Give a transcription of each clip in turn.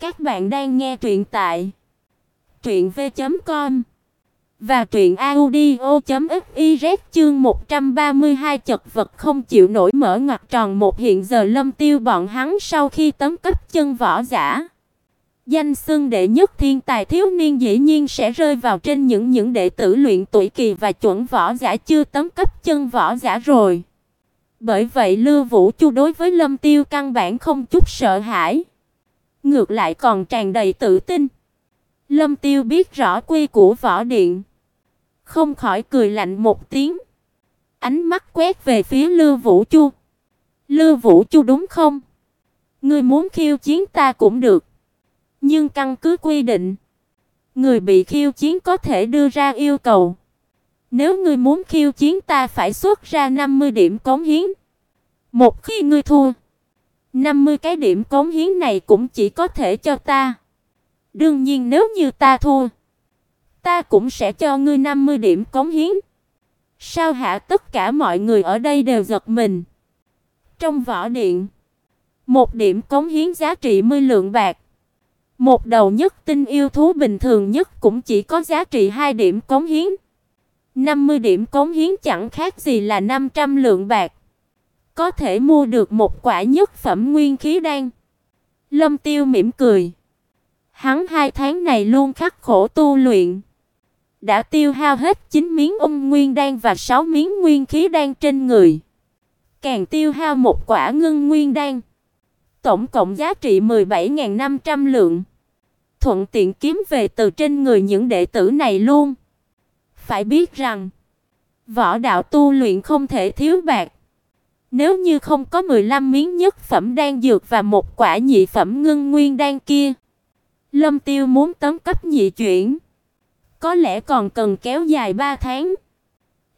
Các bạn đang nghe truyện tại truyện v.com và truyện audio.fiz chương 132 chật vật không chịu nổi mở ngoặc tròn một hiện giờ Lâm Tiêu bọn hắn sau khi tấm cấp chân võ giả. Danh xưng đệ nhất thiên tài thiếu niên dĩ nhiên sẽ rơi vào trên những những đệ tử luyện tuổi kỳ và chuẩn võ giả chưa tấm cấp chân võ giả rồi. Bởi vậy Lưu Vũ Chu đối với Lâm Tiêu căn bản không chút sợ hãi, ngược lại còn tràn đầy tự tin. Lâm Tiêu biết rõ quy của võ điện, không khỏi cười lạnh một tiếng. Ánh mắt quét về phía Lưu Vũ Chu. "Lưu Vũ Chu đúng không? Ngươi muốn khiêu chiến ta cũng được, nhưng căn cứ quy định, người bị khiêu chiến có thể đưa ra yêu cầu. Nếu ngươi muốn khiêu chiến ta phải xuất ra 50 điểm cống hiến. Một khi ngươi thua, 50 cái điểm cống hiến này cũng chỉ có thể cho ta. Đương nhiên nếu như ta thua, ta cũng sẽ cho ngươi 50 điểm cống hiến. Sao hạ tất cả mọi người ở đây đều giật mình. Trong võ điện, một điểm cống hiến giá trị 10 lượng bạc. Một đầu nhất tinh yêu thú bình thường nhất cũng chỉ có giá trị 2 điểm cống hiến. 50 điểm cống hiến chẳng khác gì là 500 lượng bạc. Có thể mua được một quả nhất phẩm nguyên khí đan. Lâm Tiêu mỉm cười. Hắn hai tháng này luôn khắc khổ tu luyện, đã tiêu hao hết 9 miếng ung nguyên đan và 6 miếng nguyên khí đan trên người. Càng tiêu hao một quả ngưng nguyên đan, tổng cộng giá trị 17500 lượng. Thuận tiện kiếm về từ trên người những đệ tử này luôn. Phải biết rằng, võ đạo tu luyện không thể thiếu bạc. Nếu như không có 15 miếng nhất phẩm đan dược và một quả nhị phẩm ngưng nguyên đan kia, Lâm Tiêu muốn tấn cấp nhị chuyển, có lẽ còn cần kéo dài 3 tháng.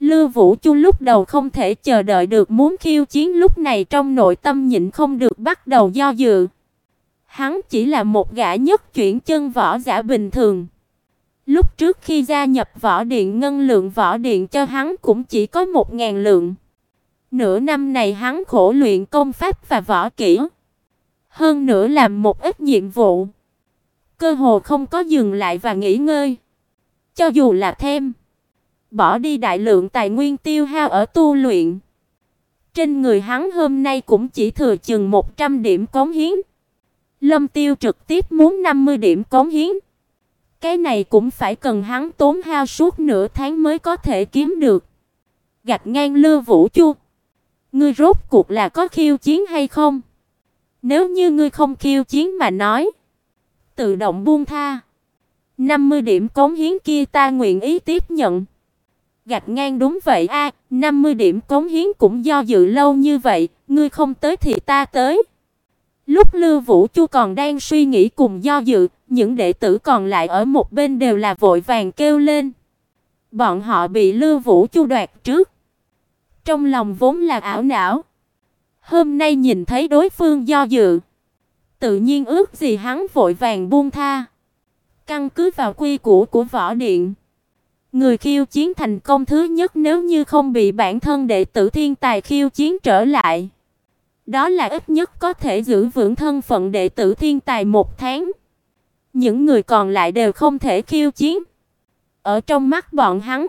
Lưu Vũ Chu lúc đầu không thể chờ đợi được muốn khiêu chiến lúc này trong nội tâm nhịn không được bắt đầu do dự. Hắn chỉ là một gã nhất chuyển chân võ giả bình thường. Lúc trước khi gia nhập võ điện ngân lượng võ điện cho hắn cũng chỉ có 1000 lượng. Nửa năm này hắn khổ luyện công pháp và võ kỹ, hơn nữa làm một ít nhiệm vụ, cơ hồ không có dừng lại và nghỉ ngơi. Cho dù là thêm bỏ đi đại lượng tài nguyên tiêu hao ở tu luyện, trên người hắn hôm nay cũng chỉ thừa chừng 100 điểm cống hiến. Lâm Tiêu trực tiếp muốn 50 điểm cống hiến. Cái này cũng phải cần hắn tốn hao suốt nửa tháng mới có thể kiếm được. Gạch ngang Lư Vũ Chu. Ngươi rốt cuộc là có khiêu chiến hay không? Nếu như ngươi không khiêu chiến mà nói, tự động buông tha. 50 điểm cống hiến kia ta nguyện ý tiếp nhận. Gạch ngang đúng vậy a, à, 50 điểm cống hiến cũng do dự lâu như vậy, ngươi không tới thì ta tới. Lúc Lưu Vũ Chu còn đang suy nghĩ cùng do dự, những đệ tử còn lại ở một bên đều là vội vàng kêu lên. Bọn họ bị Lưu Vũ Chu đoạt trước. Trong lòng vốn là ảo não. Hôm nay nhìn thấy đối phương do dự, tự nhiên ước gì hắn vội vàng buông tha. Căn cứ vào quy củ của võ điện, người khiêu chiến thành công thứ nhất nếu như không bị bản thân đệ tử thiên tài khiêu chiến trở lại, đó là ít nhất có thể giữ vững thân phận đệ tử thiên tài một tháng. Những người còn lại đều không thể khiêu chiến. Ở trong mắt bọn hắn,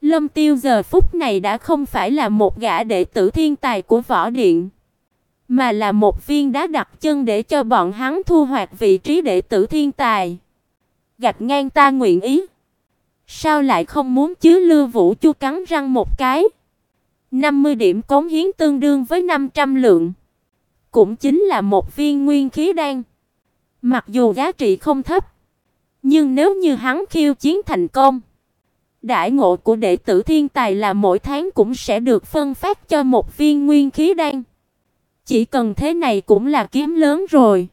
Lâm Tiêu giờ phút này đã không phải là một gã đệ tử thiên tài của võ điện, mà là một viên đá đặt chân để cho bọn hắn thu hoạch vị trí đệ tử thiên tài. Gạch ngang ta nguyện ý. Sao lại không muốn chứ Lưu Vũ Chu cắn răng một cái. 50 điểm cống hiến tương đương với 500 lượng, cũng chính là một viên nguyên khí đan. Mặc dù giá trị không thấp, nhưng nếu như hắn khiêu chiến thành công, Đại ngộ của đệ tử thiên tài là mỗi tháng cũng sẽ được phân phát cho một viên nguyên khí đan. Chỉ cần thế này cũng là kiếm lớn rồi.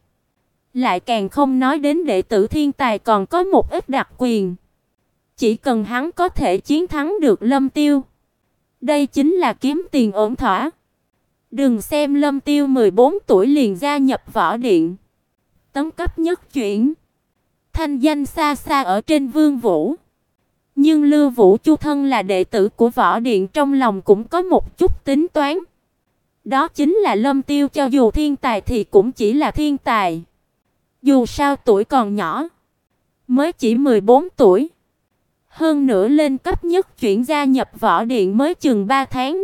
Lại càng không nói đến đệ tử thiên tài còn có một ít đặc quyền. Chỉ cần hắn có thể chiến thắng được Lâm Tiêu, đây chính là kiếm tiền ổn thỏa. Đừng xem Lâm Tiêu 14 tuổi liền gia nhập võ điện. Tấm cấp nhất chuyển, thanh danh xa xa ở trên Vương Vũ. Nhưng Lưu Vũ Chu thân là đệ tử của võ điện trong lòng cũng có một chút tính toán. Đó chính là Lâm Tiêu cho dù thiên tài thì cũng chỉ là thiên tài. Dù sao tuổi còn nhỏ, mới chỉ 14 tuổi. Hơn nữa lên cấp nhất chuyển gia nhập võ điện mới chừng 3 tháng.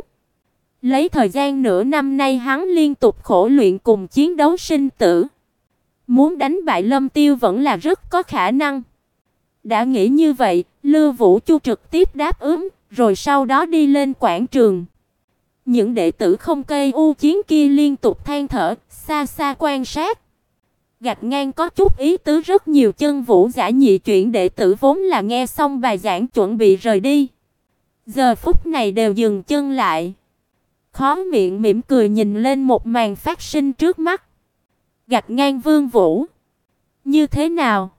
Lấy thời gian nửa năm nay hắn liên tục khổ luyện cùng chiến đấu sinh tử. Muốn đánh bại Lâm Tiêu vẫn là rất có khả năng. Đã nghĩ như vậy, Lưu Vũ Chu trực tiếp đáp ứng, rồi sau đó đi lên quảng trường. Những đệ tử không cây u chiến kia liên tục than thở, xa xa quan sát. Gạch ngang có chút ý tứ rất nhiều chân vũ giả nhị chuyển đệ tử vốn là nghe xong bài giảng chuẩn bị rời đi. Giờ phút này đều dừng chân lại. Khó miệng mỉm cười nhìn lên một màn phát sinh trước mắt. Gạch ngang Vương Vũ. Như thế nào?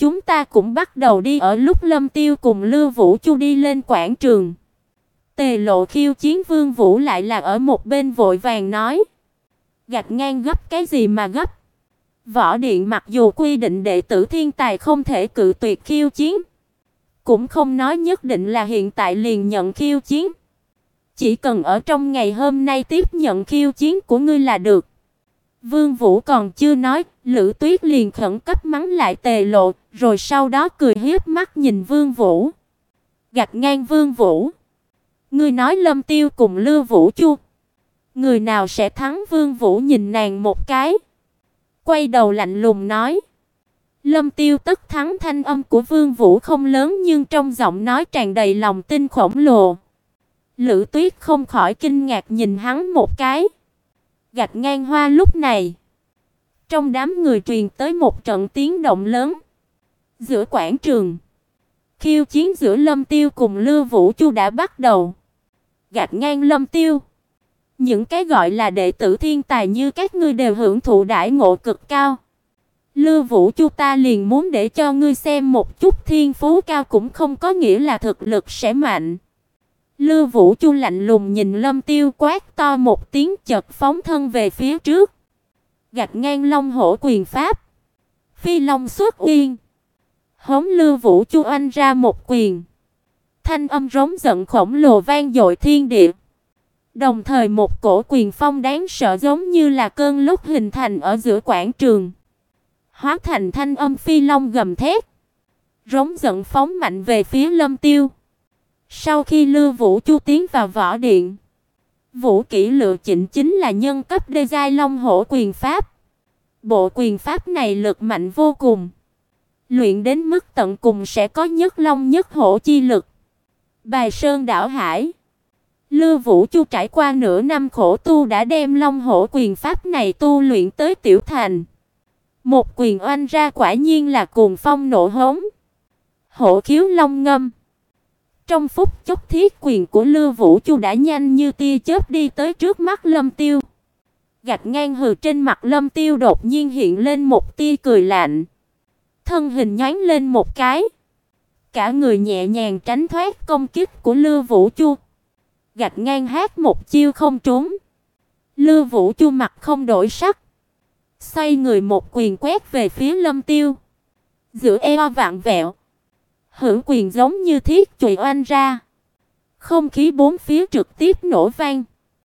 Chúng ta cũng bắt đầu đi ở lúc Lâm Tiêu cùng Lưu Vũ Chu đi lên quảng trường. Tề Lộ khiêu chiến Vương Vũ lại là ở một bên vội vàng nói. Gạch ngang gấp cái gì mà gấp? Võ điện mặc dù quy định đệ tử thiên tài không thể cự tuyệt khiêu chiến, cũng không nói nhất định là hiện tại liền nhận khiêu chiến. Chỉ cần ở trong ngày hôm nay tiếp nhận khiêu chiến của ngươi là được. Vương Vũ còn chưa nói, Lữ Tuyết liền khẩn cấp mắng lại Tề Lộ, rồi sau đó cười hiếp mắt nhìn Vương Vũ. Gạt ngang Vương Vũ. Ngươi nói Lâm Tiêu cùng Lưu Vũ Chu, người nào sẽ thắng Vương Vũ nhìn nàng một cái, quay đầu lạnh lùng nói: Lâm Tiêu tất thắng thanh âm của Vương Vũ không lớn nhưng trong giọng nói tràn đầy lòng tin khổng lồ. Lữ Tuyết không khỏi kinh ngạc nhìn hắn một cái. Gạch ngang hoa lúc này, trong đám người truyền tới một trận tiếng động lớn. Giữa quảng trường, khiêu chiến giữa Lâm Tiêu cùng Lưu Vũ Chu đã bắt đầu. Gạch ngang Lâm Tiêu, những cái gọi là đệ tử thiên tài như các ngươi đều hưởng thụ đãi ngộ cực cao. Lưu Vũ Chu ta liền muốn để cho ngươi xem một chút thiên phú cao cũng không có nghĩa là thực lực sẽ mạnh. Lưu Vũ Chu lạnh lùng nhìn Lâm Tiêu quát to một tiếng chợt phóng thân về phía trước. Gạt ngang long hổ quyền pháp. Phi long xuất uyên. Hống Lưu Vũ Chu oanh ra một quyền. Thanh âm rống giận khổng lồ vang dội thiên địa. Đồng thời một cổ quyền phong đáng sợ giống như là cơn lốc hình thành ở giữa quảng trường. Hóa thành thanh âm phi long gầm thét. Rống giận phóng mạnh về phía Lâm Tiêu. Sau khi Lưu Vũ Chu tiến vào võ điện, Vũ kỹ lựa chỉnh chính là nhân cấp đê giai long hổ quyền pháp. Bộ quyền pháp này lực mạnh vô cùng. Luyện đến mức tận cùng sẽ có nhất long nhất hổ chi lực. Bài Sơn đảo hải. Lưu Vũ Chu trải qua nửa năm khổ tu đã đem long hổ quyền pháp này tu luyện tới tiểu thành. Một quyền oanh ra quả nhiên là cuồng phong nổ hống. Hổ khiếu long ngâm. Trong phút chốc thiết quyền của Lưu Vũ Chu đã nhanh như tia chớp đi tới trước mắt Lâm Tiêu. gạch ngang hừ trên mặt Lâm Tiêu đột nhiên hiện lên một tia cười lạnh. Thân hình nhoáng lên một cái. Cả người nhẹ nhàng tránh thoát công kích của Lưu Vũ Chu. gạch ngang hát một chiêu không trúng. Lưu Vũ Chu mặt không đổi sắc. Xoay người một quyền quét về phía Lâm Tiêu. Giữa eo vặn vẹo. Hữu quyền giống như thiết chùy oanh ra. Không khí bốn phía trực tiếp nổ vang.